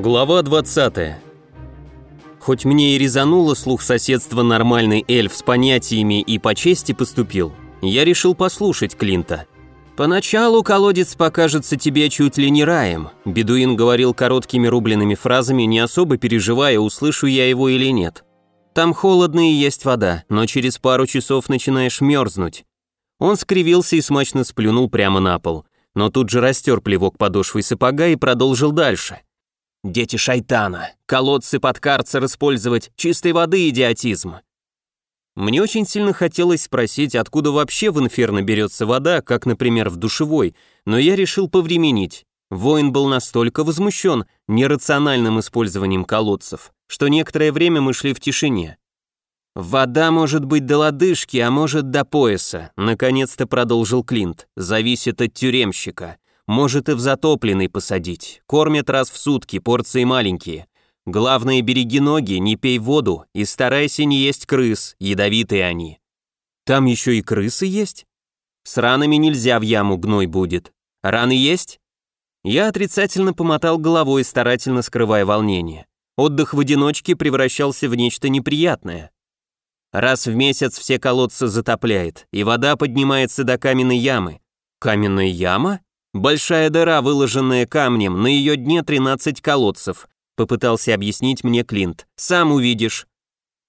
Глава 20. Хоть мне и резануло слух соседства нормальный эльф с понятиями и по чести поступил, я решил послушать Клинта. «Поначалу колодец покажется тебе чуть ли не раем», бедуин говорил короткими рубленными фразами, не особо переживая, услышу я его или нет. «Там холодно и есть вода, но через пару часов начинаешь мерзнуть». Он скривился и смачно сплюнул прямо на пол, но тут же растер плевок подошвой сапога и продолжил дальше – Дети шайтана, колодцы под карцер использовать, чистой воды идиотизм. Мне очень сильно хотелось спросить, откуда вообще в инферно берется вода, как, например, в душевой, но я решил повременить. Воин был настолько возмущен нерациональным использованием колодцев, что некоторое время мы шли в тишине. «Вода может быть до лодыжки, а может до пояса», наконец-то продолжил Клинт. «Зависит от тюремщика. Может и в затопленный посадить. Кормят раз в сутки, порции маленькие. Главное, береги ноги, не пей воду и старайся не есть крыс, ядовитые они. Там еще и крысы есть? С ранами нельзя в яму гной будет. Раны есть? Я отрицательно помотал головой, старательно скрывая волнение. Отдых в одиночке превращался в нечто неприятное. Раз в месяц все колодцы затопляет, и вода поднимается до каменной ямы. Каменная яма? Большая дыра, выложенная камнем, на ее дне 13 колодцев, попытался объяснить мне Клинт. Сам увидишь.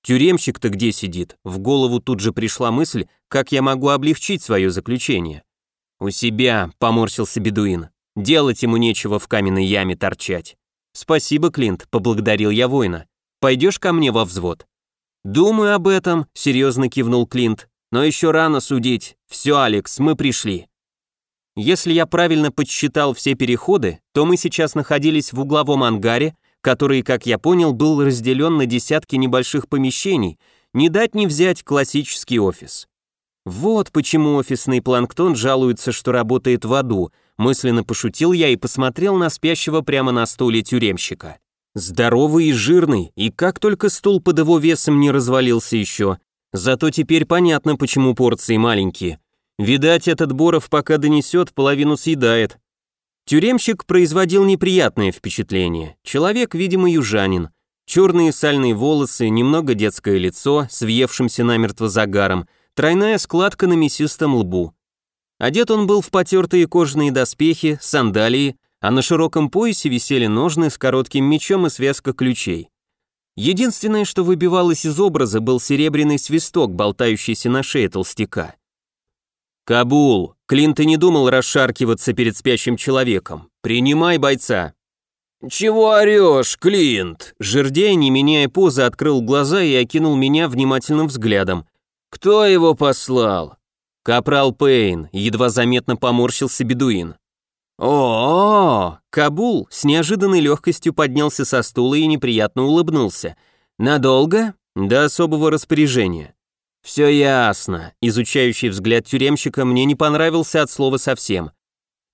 Тюремщик-то где сидит? В голову тут же пришла мысль, как я могу облегчить свое заключение. У себя, поморщился бедуин. Делать ему нечего в каменной яме торчать. Спасибо, Клинт, поблагодарил я воина. Пойдешь ко мне во взвод? Думаю об этом, серьезно кивнул Клинт. Но еще рано судить. Все, Алекс, мы пришли. Если я правильно подсчитал все переходы, то мы сейчас находились в угловом ангаре, который, как я понял, был разделен на десятки небольших помещений, не дать не взять классический офис. Вот почему офисный планктон жалуется, что работает в аду, мысленно пошутил я и посмотрел на спящего прямо на стуле тюремщика. Здоровый и жирный, и как только стул под его весом не развалился еще. Зато теперь понятно, почему порции маленькие. Видать, этот Боров пока донесет, половину съедает. Тюремщик производил неприятное впечатление. Человек, видимо, южанин. Черные сальные волосы, немного детское лицо с въевшимся намертво загаром, тройная складка на мясистом лбу. Одет он был в потертые кожаные доспехи, сандалии, а на широком поясе висели ножны с коротким мечом и связка ключей. Единственное, что выбивалось из образа, был серебряный свисток, болтающийся на шее толстяка. «Кабул, Клинт и не думал расшаркиваться перед спящим человеком. Принимай бойца». «Чего орешь, Клинт?» Жердяй, не меняя позы, открыл глаза и окинул меня внимательным взглядом. «Кто его послал?» «Капрал Пейн», едва заметно поморщился бедуин. О, -о, -о Кабул с неожиданной легкостью поднялся со стула и неприятно улыбнулся. «Надолго?» «До особого распоряжения». «Все ясно», — изучающий взгляд тюремщика мне не понравился от слова совсем.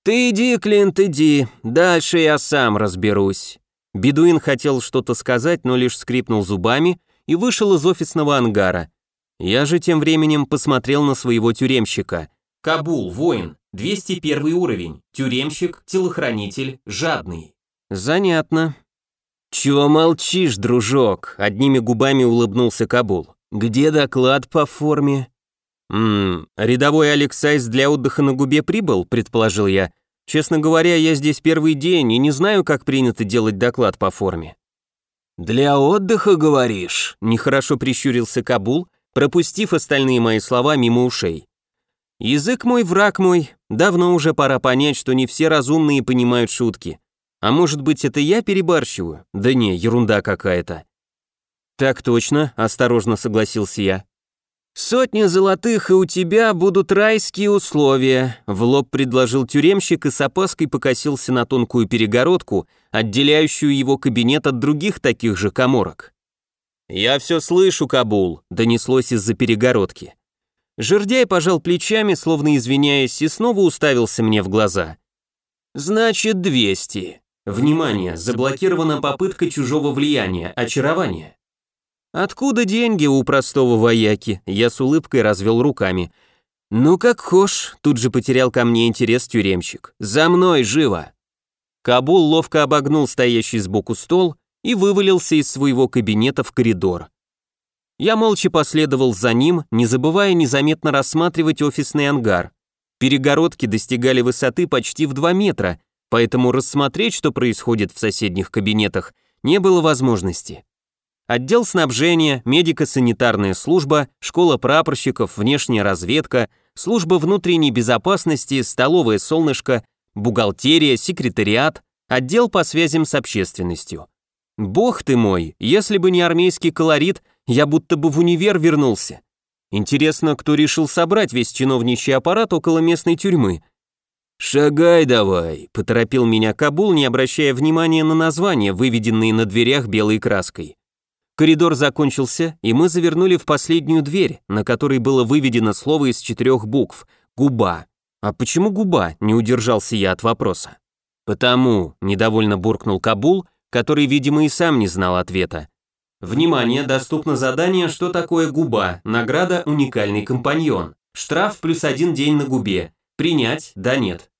«Ты иди, Клинт, иди, дальше я сам разберусь». Бедуин хотел что-то сказать, но лишь скрипнул зубами и вышел из офисного ангара. Я же тем временем посмотрел на своего тюремщика. Кабул, воин, 201 уровень, тюремщик, телохранитель, жадный. Занятно. Чего молчишь, дружок? Одними губами улыбнулся Кабул. Где доклад по форме? Ммм, рядовой Алексайс для отдыха на губе прибыл, предположил я. Честно говоря, я здесь первый день и не знаю, как принято делать доклад по форме. Для отдыха, говоришь? Нехорошо прищурился Кабул, пропустив остальные мои слова мимо ушей. Язык мой, враг мой, давно уже пора понять, что не все разумные понимают шутки. А может быть, это я перебарщиваю? Да не, ерунда какая-то. «Так точно», — осторожно согласился я. «Сотни золотых, и у тебя будут райские условия», — в лоб предложил тюремщик и с опаской покосился на тонкую перегородку, отделяющую его кабинет от других таких же коморок. «Я все слышу, Кабул», — донеслось из-за перегородки. Жердяй пожал плечами, словно извиняясь, и снова уставился мне в глаза. «Значит, 200. Внимание, заблокирована попытка чужого влияния, очарования. Откуда деньги у простого вояки? Я с улыбкой развел руками. Ну как хошь, тут же потерял ко мне интерес тюремщик. За мной, живо! Кабул ловко обогнул стоящий сбоку стол и вывалился из своего кабинета в коридор. Я молча последовал за ним, не забывая незаметно рассматривать офисный ангар. Перегородки достигали высоты почти в 2 метра, поэтому рассмотреть, что происходит в соседних кабинетах, не было возможности. Отдел снабжения, медико-санитарная служба, школа прапорщиков, внешняя разведка, служба внутренней безопасности, столовое солнышко, бухгалтерия, секретариат, отдел по связям с общественностью. Бог ты мой, если бы не армейский колорит, я будто бы в универ вернулся. Интересно, кто решил собрать весь чиновничий аппарат около местной тюрьмы? «Шагай давай», — поторопил меня Кабул, не обращая внимания на названия, выведенные на дверях белой краской. Коридор закончился, и мы завернули в последнюю дверь, на которой было выведено слово из четырех букв «Губа». А почему губа? Не удержался я от вопроса. Потому, недовольно буркнул Кабул, который, видимо, и сам не знал ответа. Внимание, доступно задание «Что такое губа?» Награда «Уникальный компаньон». Штраф плюс один день на губе. Принять, да нет.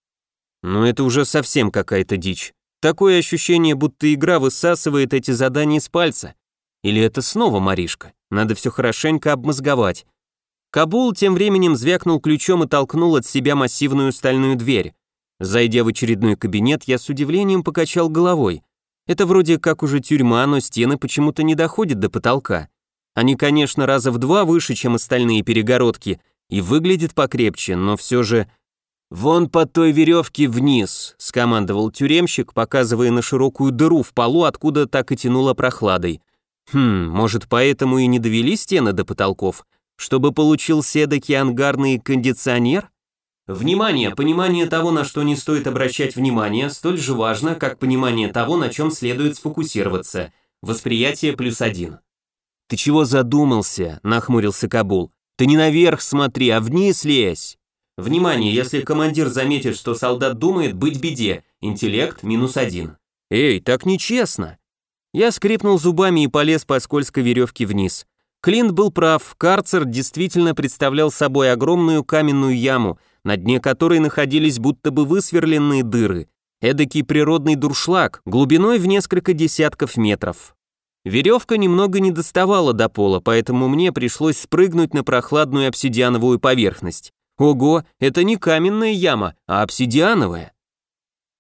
Но это уже совсем какая-то дичь. Такое ощущение, будто игра высасывает эти задания с пальца. Или это снова Маришка? Надо все хорошенько обмозговать. Кабул тем временем звякнул ключом и толкнул от себя массивную стальную дверь. Зайдя в очередной кабинет, я с удивлением покачал головой. Это вроде как уже тюрьма, но стены почему-то не доходят до потолка. Они, конечно, раза в два выше, чем остальные перегородки, и выглядят покрепче, но все же... «Вон по той веревке вниз», — скомандовал тюремщик, показывая на широкую дыру в полу, откуда так и тянуло прохладой. Хм, может, поэтому и не довели стены до потолков, чтобы получился эдакий ангарный кондиционер? Внимание, понимание того, на что не стоит обращать внимание, столь же важно, как понимание того, на чем следует сфокусироваться. Восприятие плюс один. «Ты чего задумался?» – нахмурился Кабул. «Ты не наверх смотри, а вниз лезь!» Внимание, если командир заметит, что солдат думает, быть беде. Интеллект минус один. Эй, так нечестно. Я скрипнул зубами и полез по скользкой веревке вниз. Клинт был прав, карцер действительно представлял собой огромную каменную яму, на дне которой находились будто бы высверленные дыры. Эдакий природный дуршлаг, глубиной в несколько десятков метров. Веревка немного не доставала до пола, поэтому мне пришлось спрыгнуть на прохладную обсидиановую поверхность. Ого, это не каменная яма, а обсидиановая.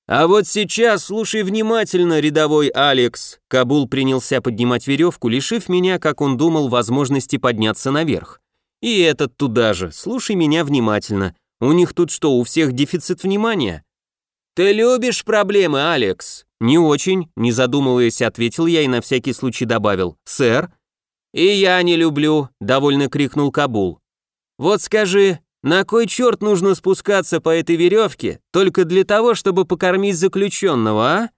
«А вот сейчас слушай внимательно, рядовой Алекс!» Кабул принялся поднимать веревку, лишив меня, как он думал, возможности подняться наверх. «И этот туда же, слушай меня внимательно. У них тут что, у всех дефицит внимания?» «Ты любишь проблемы, Алекс?» «Не очень», не задумываясь, ответил я и на всякий случай добавил. «Сэр?» «И я не люблю», — довольно крикнул Кабул. «Вот скажи, на кой черт нужно спускаться по этой веревке только для того, чтобы покормить заключенного, а?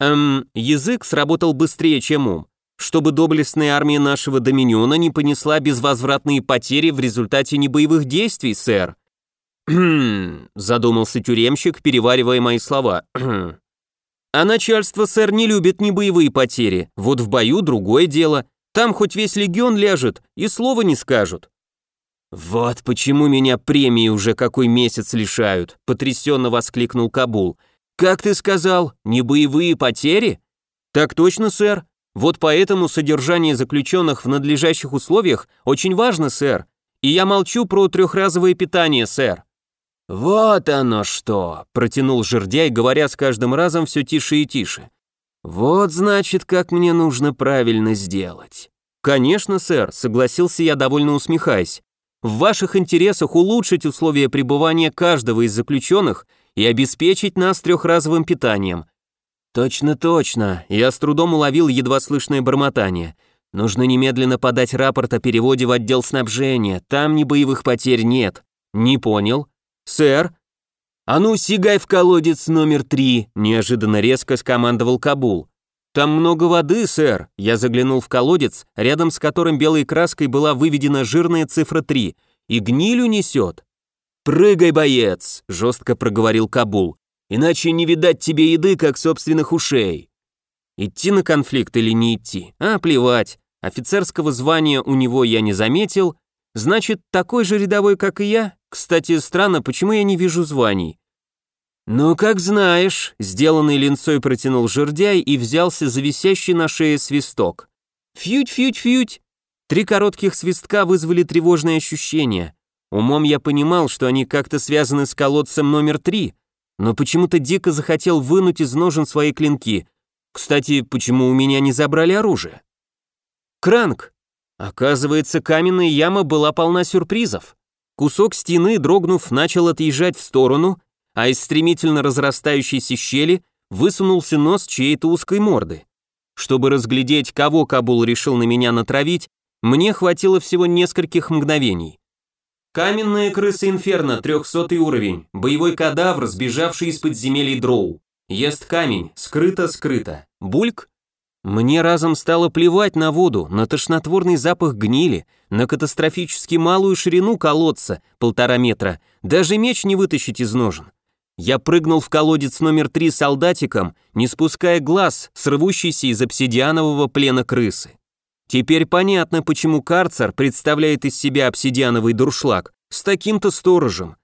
Эм, язык сработал быстрее, чем ум. Чтобы доблестная армия нашего Доминиона не понесла безвозвратные потери в результате небоевых действий, сэр. «Хм», задумался тюремщик, переваривая мои слова. «А начальство, сэр, не любит небоевые потери. Вот в бою другое дело. Там хоть весь легион ляжет, и слова не скажут. «Вот почему меня премии уже какой месяц лишают», — потрясенно воскликнул Кабул. «Как ты сказал, не боевые потери?» «Так точно, сэр. Вот поэтому содержание заключенных в надлежащих условиях очень важно, сэр. И я молчу про трехразовое питание, сэр». «Вот оно что!» – протянул жердяй, говоря с каждым разом все тише и тише. «Вот, значит, как мне нужно правильно сделать». «Конечно, сэр», – согласился я, довольно усмехаясь. В ваших интересах улучшить условия пребывания каждого из заключенных и обеспечить нас трехразовым питанием. Точно, точно. Я с трудом уловил едва слышное бормотание. Нужно немедленно подать рапорт о переводе в отдел снабжения. Там ни боевых потерь нет. Не понял. Сэр? А ну, сигай в колодец номер три, неожиданно резко скомандовал Кабул. «Там много воды, сэр!» Я заглянул в колодец, рядом с которым белой краской была выведена жирная цифра 3. «И гнилю несет!» «Прыгай, боец!» – жестко проговорил Кабул. «Иначе не видать тебе еды, как собственных ушей!» Идти на конфликт или не идти? А, плевать. Офицерского звания у него я не заметил. Значит, такой же рядовой, как и я? Кстати, странно, почему я не вижу званий? «Ну, как знаешь», — сделанный линцой протянул жердяй и взялся за висящий на шее свисток. «Фють-фють-фють!» Три коротких свистка вызвали тревожное ощущение. Умом я понимал, что они как-то связаны с колодцем номер три, но почему-то дико захотел вынуть из ножен свои клинки. Кстати, почему у меня не забрали оружие? Кранк! Оказывается, каменная яма была полна сюрпризов. Кусок стены, дрогнув, начал отъезжать в сторону, а из стремительно разрастающейся щели высунулся нос чьей-то узкой морды. Чтобы разглядеть, кого Кабул решил на меня натравить, мне хватило всего нескольких мгновений. Каменная крыса Инферно, 300 уровень, боевой кадавр, сбежавший из подземелий Дроу. Ест камень, скрыто-скрыто. Бульк? Мне разом стало плевать на воду, на тошнотворный запах гнили, на катастрофически малую ширину колодца, полтора метра, даже меч не вытащить из ножен. Я прыгнул в колодец номер три солдатиком, не спуская глаз с из обсидианового плена крысы. Теперь понятно, почему карцер представляет из себя обсидиановый дуршлаг с таким-то сторожем.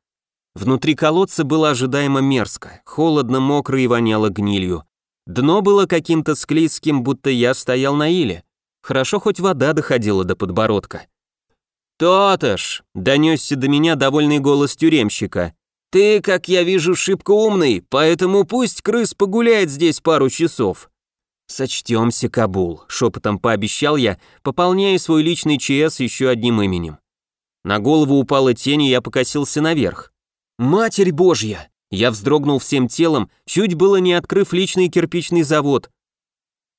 Внутри колодца было ожидаемо мерзко, холодно, мокро и воняло гнилью. Дно было каким-то склизким, будто я стоял на иле. Хорошо, хоть вода доходила до подбородка. «То-то ж!» — донесся до меня довольный голос тюремщика. «Ты, как я вижу, шибко умный, поэтому пусть крыс погуляет здесь пару часов». «Сочтемся, Кабул», — шепотом пообещал я, пополняя свой личный ЧС еще одним именем. На голову упала тень, и я покосился наверх. «Матерь Божья!» Я вздрогнул всем телом, чуть было не открыв личный кирпичный завод.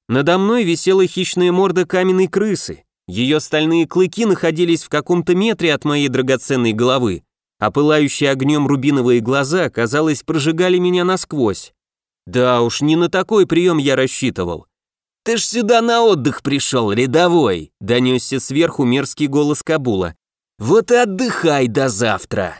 Надо мной висела хищная морда каменной крысы. Ее стальные клыки находились в каком-то метре от моей драгоценной головы а пылающие огнем рубиновые глаза, казалось, прожигали меня насквозь. Да уж, не на такой прием я рассчитывал. «Ты ж сюда на отдых пришел, рядовой!» — донесся сверху мерзкий голос Кабула. «Вот и отдыхай до завтра!»